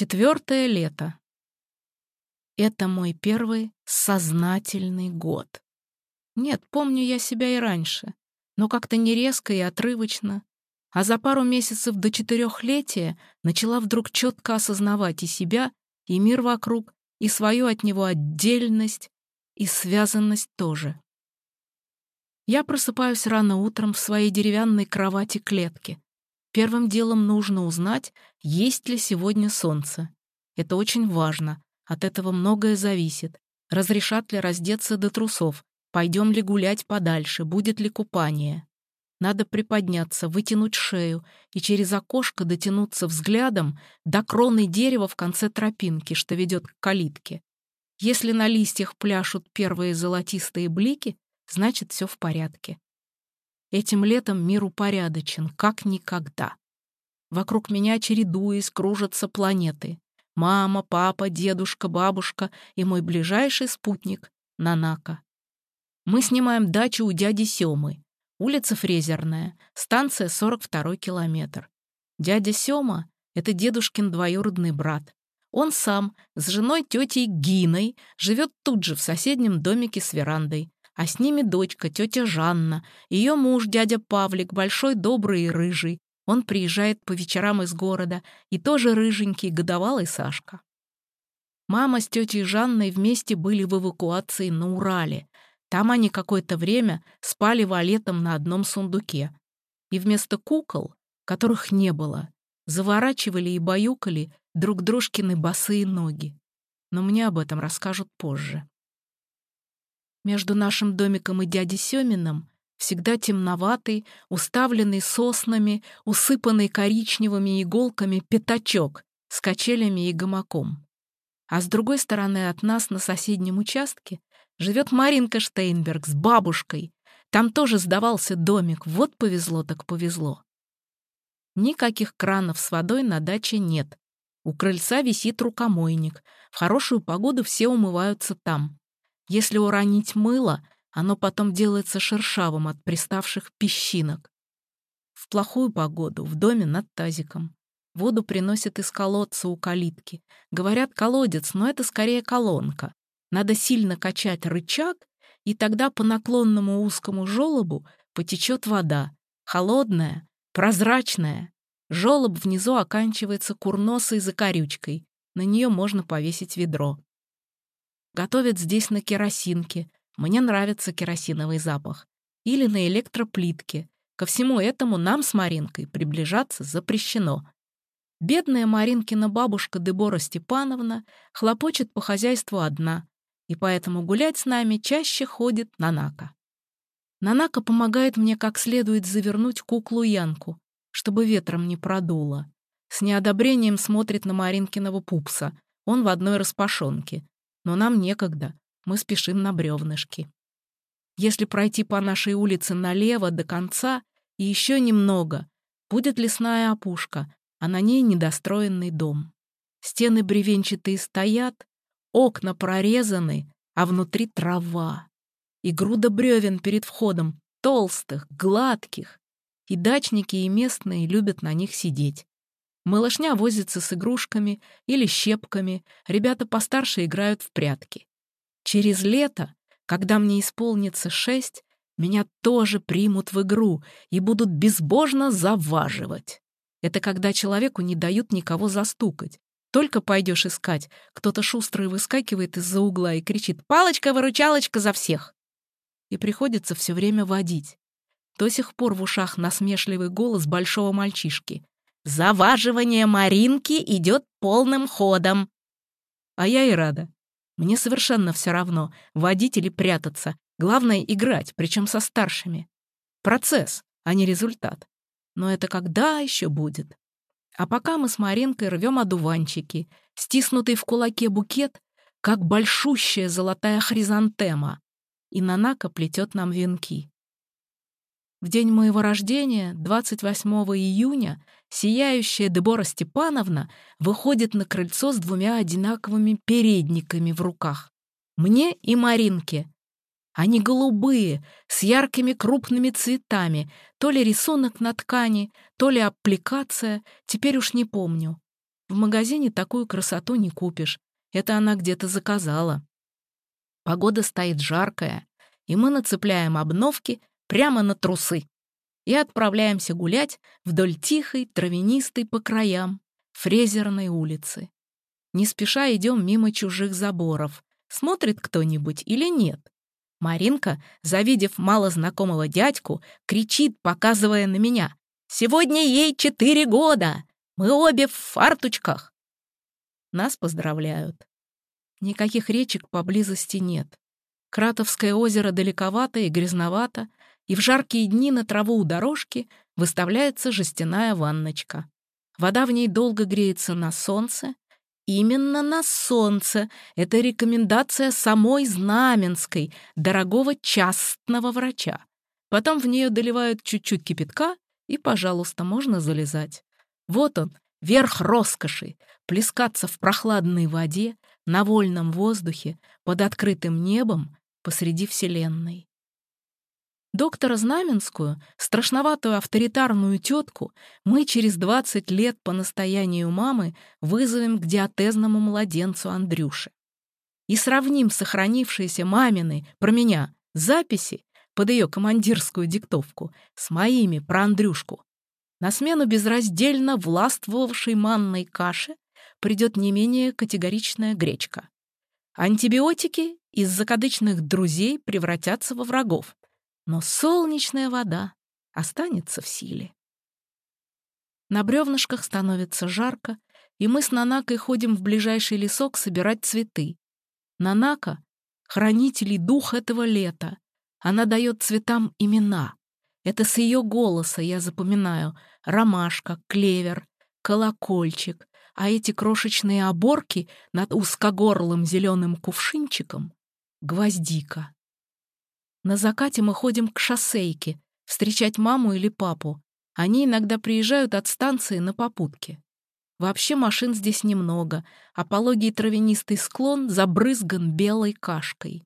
Четвертое лето. Это мой первый сознательный год. Нет, помню я себя и раньше, но как-то не резко и отрывочно. А за пару месяцев до четырехлетия начала вдруг четко осознавать и себя, и мир вокруг, и свою от него отдельность, и связанность тоже. Я просыпаюсь рано утром в своей деревянной кровати-клетке. Первым делом нужно узнать, есть ли сегодня солнце. Это очень важно, от этого многое зависит. Разрешат ли раздеться до трусов, пойдем ли гулять подальше, будет ли купание. Надо приподняться, вытянуть шею и через окошко дотянуться взглядом до кроны дерева в конце тропинки, что ведет к калитке. Если на листьях пляшут первые золотистые блики, значит, все в порядке. Этим летом мир упорядочен, как никогда. Вокруг меня, чередуясь, кружатся планеты. Мама, папа, дедушка, бабушка и мой ближайший спутник — Нанака. Мы снимаем дачу у дяди Семы. Улица Фрезерная, станция 42 километр. Дядя Сема — это дедушкин двоюродный брат. Он сам с женой тетей Гиной живет тут же в соседнем домике с верандой а с ними дочка, тетя Жанна, ее муж, дядя Павлик, большой, добрый и рыжий. Он приезжает по вечерам из города, и тоже рыженький, годовалый Сашка. Мама с тетей Жанной вместе были в эвакуации на Урале. Там они какое-то время спали валетом на одном сундуке. И вместо кукол, которых не было, заворачивали и баюкали друг дружкины босые ноги. Но мне об этом расскажут позже. Между нашим домиком и дядей Семиным всегда темноватый, уставленный соснами, усыпанный коричневыми иголками пятачок с качелями и гамаком. А с другой стороны от нас на соседнем участке живет Маринка Штейнберг с бабушкой. Там тоже сдавался домик, вот повезло так повезло. Никаких кранов с водой на даче нет. У крыльца висит рукомойник. В хорошую погоду все умываются там. Если уронить мыло, оно потом делается шершавым от приставших песчинок. В плохую погоду в доме над тазиком. Воду приносят из колодца у калитки. Говорят, колодец, но это скорее колонка. Надо сильно качать рычаг, и тогда по наклонному узкому желобу потечет вода. Холодная, прозрачная. Желоб внизу оканчивается курносой закорючкой. На нее можно повесить ведро. Готовят здесь на керосинке. Мне нравится керосиновый запах. Или на электроплитке. Ко всему этому нам с Маринкой приближаться запрещено. Бедная Маринкина бабушка Дебора Степановна хлопочет по хозяйству одна, и поэтому гулять с нами чаще ходит Нанака. Нанака помогает мне как следует завернуть куклу Янку, чтобы ветром не продуло. С неодобрением смотрит на Маринкиного пупса. Он в одной распашонке но нам некогда, мы спешим на бревнышки. Если пройти по нашей улице налево до конца и еще немного, будет лесная опушка, а на ней недостроенный дом. Стены бревенчатые стоят, окна прорезаны, а внутри трава. И груда бревен перед входом, толстых, гладких. И дачники, и местные любят на них сидеть. Малышня возится с игрушками или щепками, ребята постарше играют в прятки. Через лето, когда мне исполнится шесть, меня тоже примут в игру и будут безбожно заваживать. Это когда человеку не дают никого застукать. Только пойдешь искать, кто-то шустрый выскакивает из-за угла и кричит «Палочка-выручалочка за всех!» И приходится все время водить. До сих пор в ушах насмешливый голос большого мальчишки. Заваживание Маринки идет полным ходом. А я и рада. Мне совершенно все равно, водить или прятаться. Главное — играть, причем со старшими. Процесс, а не результат. Но это когда еще будет? А пока мы с Маринкой рвем одуванчики, стиснутый в кулаке букет, как большущая золотая хризантема, и Нанака плетет нам венки. В день моего рождения, 28 июня, сияющая Дебора Степановна выходит на крыльцо с двумя одинаковыми передниками в руках. Мне и Маринке. Они голубые, с яркими крупными цветами, то ли рисунок на ткани, то ли аппликация, теперь уж не помню. В магазине такую красоту не купишь. Это она где-то заказала. Погода стоит жаркая, и мы нацепляем обновки прямо на трусы и отправляемся гулять вдоль тихой, травянистой по краям Фрезерной улицы. Не спеша идем мимо чужих заборов. Смотрит кто-нибудь или нет? Маринка, завидев малознакомого дядьку, кричит, показывая на меня. «Сегодня ей четыре года! Мы обе в фарточках!» Нас поздравляют. Никаких речек поблизости нет. Кратовское озеро далековато и грязновато, и в жаркие дни на траву у дорожки выставляется жестяная ванночка. Вода в ней долго греется на солнце. Именно на солнце. Это рекомендация самой Знаменской, дорогого частного врача. Потом в нее доливают чуть-чуть кипятка, и, пожалуйста, можно залезать. Вот он, верх роскоши, плескаться в прохладной воде, на вольном воздухе, под открытым небом, посреди Вселенной. Доктора Знаменскую, страшноватую авторитарную тетку, мы через 20 лет по настоянию мамы вызовем к диатезному младенцу Андрюше. И сравним сохранившиеся мамины, про меня, записи под ее командирскую диктовку с моими про Андрюшку. На смену безраздельно властвовавшей манной каше придет не менее категоричная гречка. Антибиотики из закадычных друзей превратятся во врагов, но солнечная вода останется в силе. На бревнышках становится жарко, и мы с Нанакой ходим в ближайший лесок собирать цветы. Нанака — хранитель и дух этого лета. Она дает цветам имена. Это с ее голоса я запоминаю ромашка, клевер, колокольчик, а эти крошечные оборки над узкогорлым зеленым кувшинчиком — гвоздика. На закате мы ходим к шоссейке, встречать маму или папу. Они иногда приезжают от станции на попутке. Вообще машин здесь немного, а пологий травянистый склон забрызган белой кашкой.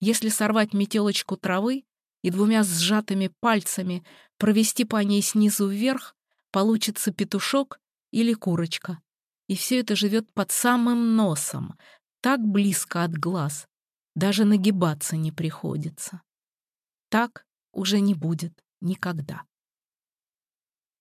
Если сорвать метелочку травы и двумя сжатыми пальцами провести по ней снизу вверх, получится петушок или курочка и все это живет под самым носом, так близко от глаз, даже нагибаться не приходится. Так уже не будет никогда.